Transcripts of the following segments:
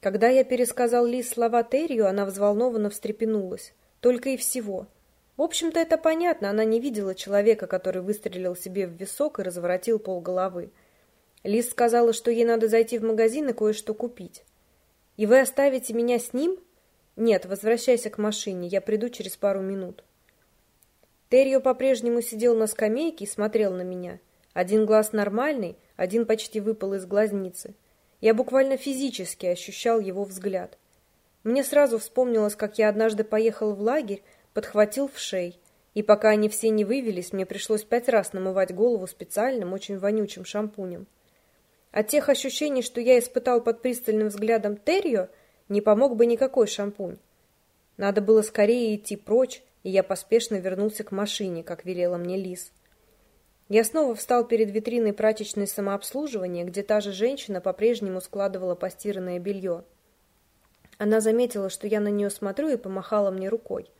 Когда я пересказал Лиз слова Террию, она взволнованно встрепенулась. Только и всего. В общем-то, это понятно, она не видела человека, который выстрелил себе в висок и разворотил полголовы. Лиз сказала, что ей надо зайти в магазин и кое-что купить. «И вы оставите меня с ним?» «Нет, возвращайся к машине, я приду через пару минут». Террио по-прежнему сидел на скамейке и смотрел на меня. Один глаз нормальный, один почти выпал из глазницы. Я буквально физически ощущал его взгляд. Мне сразу вспомнилось, как я однажды поехал в лагерь, подхватил в шей, и пока они все не вывелись, мне пришлось пять раз намывать голову специальным, очень вонючим шампунем. От тех ощущений, что я испытал под пристальным взглядом Террио, не помог бы никакой шампунь. Надо было скорее идти прочь, и я поспешно вернулся к машине, как велела мне Лис. Я снова встал перед витриной прачечной самообслуживания, где та же женщина по-прежнему складывала постиранное белье. Она заметила, что я на нее смотрю, и помахала мне рукой.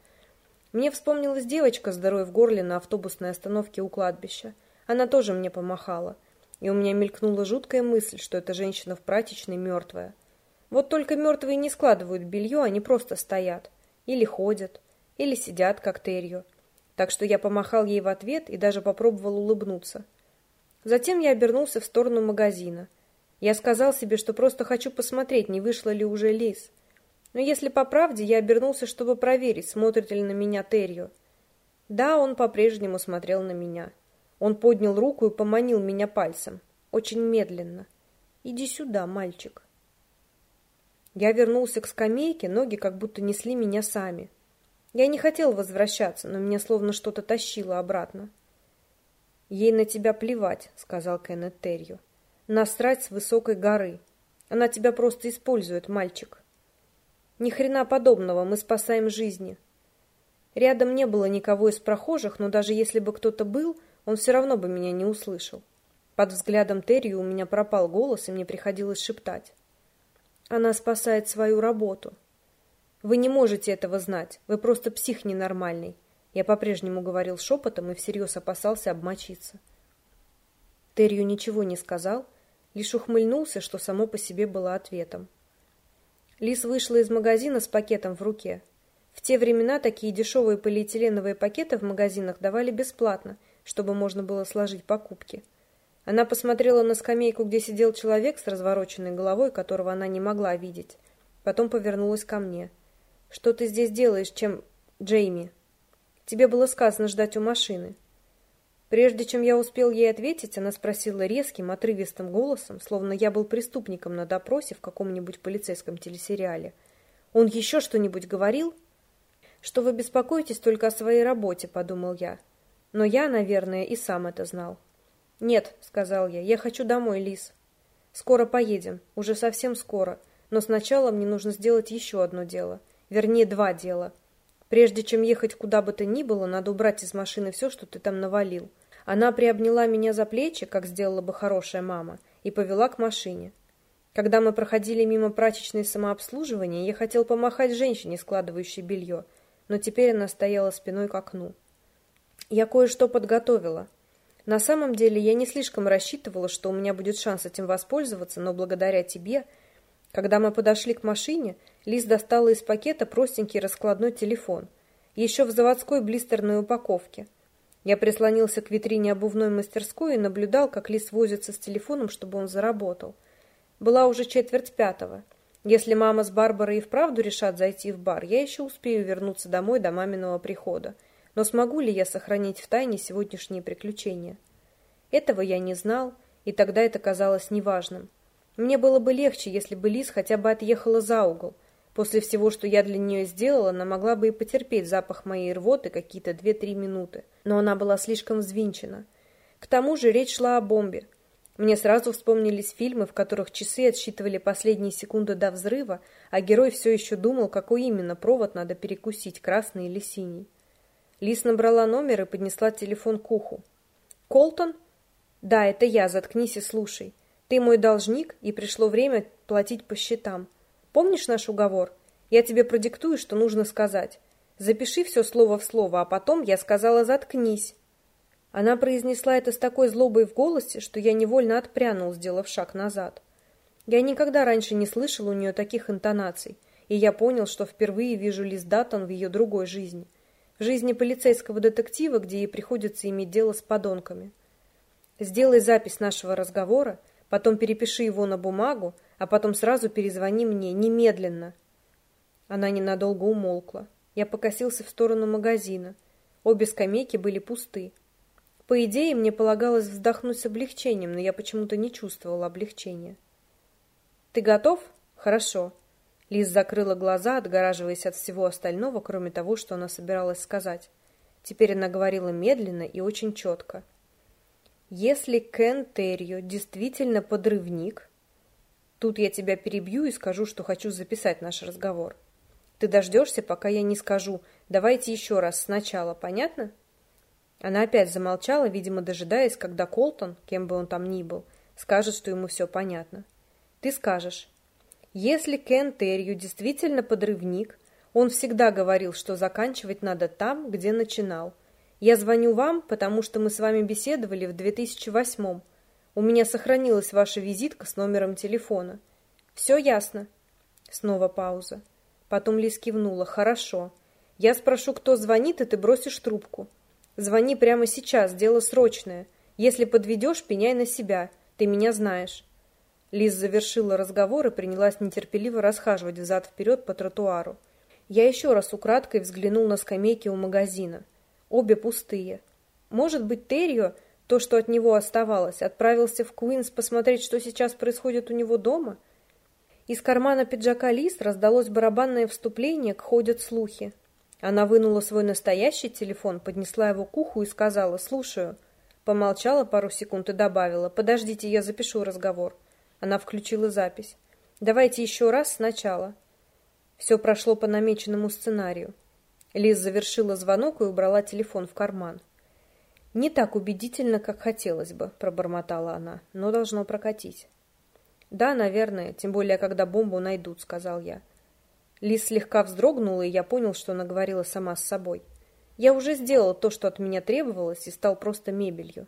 Мне вспомнилась девочка с дырой в горле на автобусной остановке у кладбища. Она тоже мне помахала. И у меня мелькнула жуткая мысль, что эта женщина в прачечной мертвая. Вот только мертвые не складывают белье, они просто стоят. Или ходят или сидят, как Терью. Так что я помахал ей в ответ и даже попробовал улыбнуться. Затем я обернулся в сторону магазина. Я сказал себе, что просто хочу посмотреть, не вышла ли уже Лиз. Но если по правде, я обернулся, чтобы проверить, смотрит ли на меня Терью. Да, он по-прежнему смотрел на меня. Он поднял руку и поманил меня пальцем. Очень медленно. «Иди сюда, мальчик». Я вернулся к скамейке, ноги как будто несли меня сами. Я не хотел возвращаться, но меня словно что-то тащило обратно. «Ей на тебя плевать», — сказал Кеннет Терью. «Насрать с высокой горы. Она тебя просто использует, мальчик». «Ни хрена подобного, мы спасаем жизни». Рядом не было никого из прохожих, но даже если бы кто-то был, он все равно бы меня не услышал. Под взглядом Терью у меня пропал голос, и мне приходилось шептать. «Она спасает свою работу». Вы не можете этого знать. Вы просто псих ненормальный. Я по-прежнему говорил шепотом и всерьез опасался обмочиться. Терью ничего не сказал, лишь ухмыльнулся, что само по себе было ответом. Лис вышла из магазина с пакетом в руке. В те времена такие дешевые полиэтиленовые пакеты в магазинах давали бесплатно, чтобы можно было сложить покупки. Она посмотрела на скамейку, где сидел человек с развороченной головой, которого она не могла видеть. Потом повернулась ко мне. Что ты здесь делаешь, чем Джейми? Тебе было сказано ждать у машины. Прежде чем я успел ей ответить, она спросила резким, отрывистым голосом, словно я был преступником на допросе в каком-нибудь полицейском телесериале. Он еще что-нибудь говорил? Что вы беспокоитесь только о своей работе, подумал я. Но я, наверное, и сам это знал. Нет, сказал я, я хочу домой, Лис. Скоро поедем, уже совсем скоро, но сначала мне нужно сделать еще одно дело. Вернее, два дела. Прежде чем ехать куда бы то ни было, надо убрать из машины все, что ты там навалил. Она приобняла меня за плечи, как сделала бы хорошая мама, и повела к машине. Когда мы проходили мимо прачечной самообслуживания, я хотел помахать женщине, складывающей белье, но теперь она стояла спиной к окну. Я кое-что подготовила. На самом деле я не слишком рассчитывала, что у меня будет шанс этим воспользоваться, но благодаря тебе – когда мы подошли к машине, Лиз достала из пакета простенький раскладной телефон, еще в заводской блистерной упаковке. Я прислонился к витрине обувной мастерской и наблюдал, как Лиз возится с телефоном, чтобы он заработал. Была уже четверть пятого. Если мама с Барбарой и вправду решат зайти в бар, я еще успею вернуться домой до маминого прихода. Но смогу ли я сохранить в тайне сегодняшние приключения? Этого я не знал, и тогда это казалось неважным. Мне было бы легче, если бы Лиз хотя бы отъехала за угол. После всего, что я для нее сделала, она могла бы и потерпеть запах моей рвоты какие-то две-три минуты. Но она была слишком взвинчена. К тому же речь шла о бомбе. Мне сразу вспомнились фильмы, в которых часы отсчитывали последние секунды до взрыва, а герой все еще думал, какой именно провод надо перекусить, красный или синий. Лиз набрала номер и поднесла телефон к уху. «Колтон?» «Да, это я, заткнись и слушай. Ты мой должник, и пришло время платить по счетам. Помнишь наш уговор? Я тебе продиктую, что нужно сказать. Запиши все слово в слово, а потом я сказала «заткнись». Она произнесла это с такой злобой в голосе, что я невольно отпрянул, сделав шаг назад. Я никогда раньше не слышал у нее таких интонаций, и я понял, что впервые вижу Лиз Даттон в ее другой жизни. В жизни полицейского детектива, где ей приходится иметь дело с подонками. Сделай запись нашего разговора, потом перепиши его на бумагу, а потом сразу перезвони мне, немедленно. Она ненадолго умолкла. Я покосился в сторону магазина. Обе скамейки были пусты. По идее, мне полагалось вздохнуть с облегчением, но я почему-то не чувствовала облегчения. «Ты готов? Хорошо». Лиз закрыла глаза, отгораживаясь от всего остального, кроме того, что она собиралась сказать. Теперь она говорила медленно и очень четко. «Если Кен Террио действительно подрывник...» Тут я тебя перебью и скажу, что хочу записать наш разговор. Ты дождешься, пока я не скажу «давайте еще раз сначала», понятно?» Она опять замолчала, видимо, дожидаясь, когда Колтон, кем бы он там ни был, скажет, что ему все понятно. Ты скажешь, если Кен Терью действительно подрывник, он всегда говорил, что заканчивать надо там, где начинал. Я звоню вам, потому что мы с вами беседовали в 2008-м. У меня сохранилась ваша визитка с номером телефона. Все ясно. Снова пауза. Потом Лиз кивнула. Хорошо. Я спрошу, кто звонит, и ты бросишь трубку. Звони прямо сейчас, дело срочное. Если подведешь, пеняй на себя. Ты меня знаешь. Лиз завершила разговор и принялась нетерпеливо расхаживать взад-вперед по тротуару. Я еще раз украдкой взглянул на скамейки у магазина. Обе пустые. Может быть, Террио, то, что от него оставалось, отправился в Куинс посмотреть, что сейчас происходит у него дома? Из кармана пиджака Лиз раздалось барабанное вступление к «Ходят слухи». Она вынула свой настоящий телефон, поднесла его к уху и сказала «Слушаю». Помолчала пару секунд и добавила «Подождите, я запишу разговор». Она включила запись. «Давайте еще раз сначала». Все прошло по намеченному сценарию. Лиз завершила звонок и убрала телефон в карман. «Не так убедительно, как хотелось бы», — пробормотала она, — «но должно прокатить». «Да, наверное, тем более, когда бомбу найдут», — сказал я. Лиз слегка вздрогнула, и я понял, что она говорила сама с собой. Я уже сделал то, что от меня требовалось, и стал просто мебелью.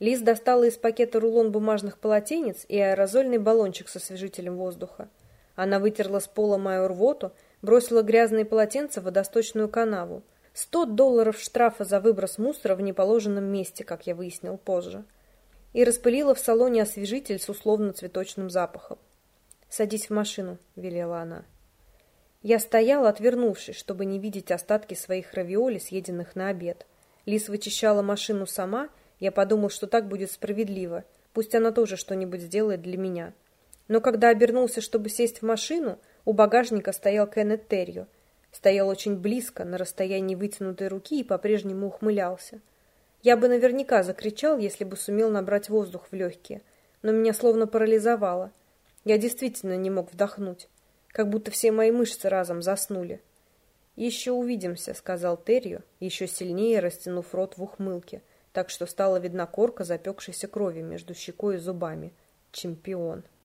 Лиз достала из пакета рулон бумажных полотенец и аэрозольный баллончик со освежителем воздуха. Она вытерла с пола мою рвоту, бросила грязные полотенца в водосточную канаву. Сто долларов штрафа за выброс мусора в неположенном месте, как я выяснил позже. И распылила в салоне освежитель с условно-цветочным запахом. «Садись в машину», — велела она. Я стояла, отвернувшись, чтобы не видеть остатки своих равиоли, съеденных на обед. Лис вычищала машину сама — я подумал, что так будет справедливо. Пусть она тоже что-нибудь сделает для меня. Но когда обернулся, чтобы сесть в машину, у багажника стоял Кеннет Террио. Стоял очень близко, на расстоянии вытянутой руки и по-прежнему ухмылялся. Я бы наверняка закричал, если бы сумел набрать воздух в легкие, но меня словно парализовало. Я действительно не мог вдохнуть, как будто все мои мышцы разом заснули. «Еще увидимся», — сказал Террио, еще сильнее растянув рот в ухмылке — так что стала видна корка запекшейся крови между щекой и зубами. Чемпион.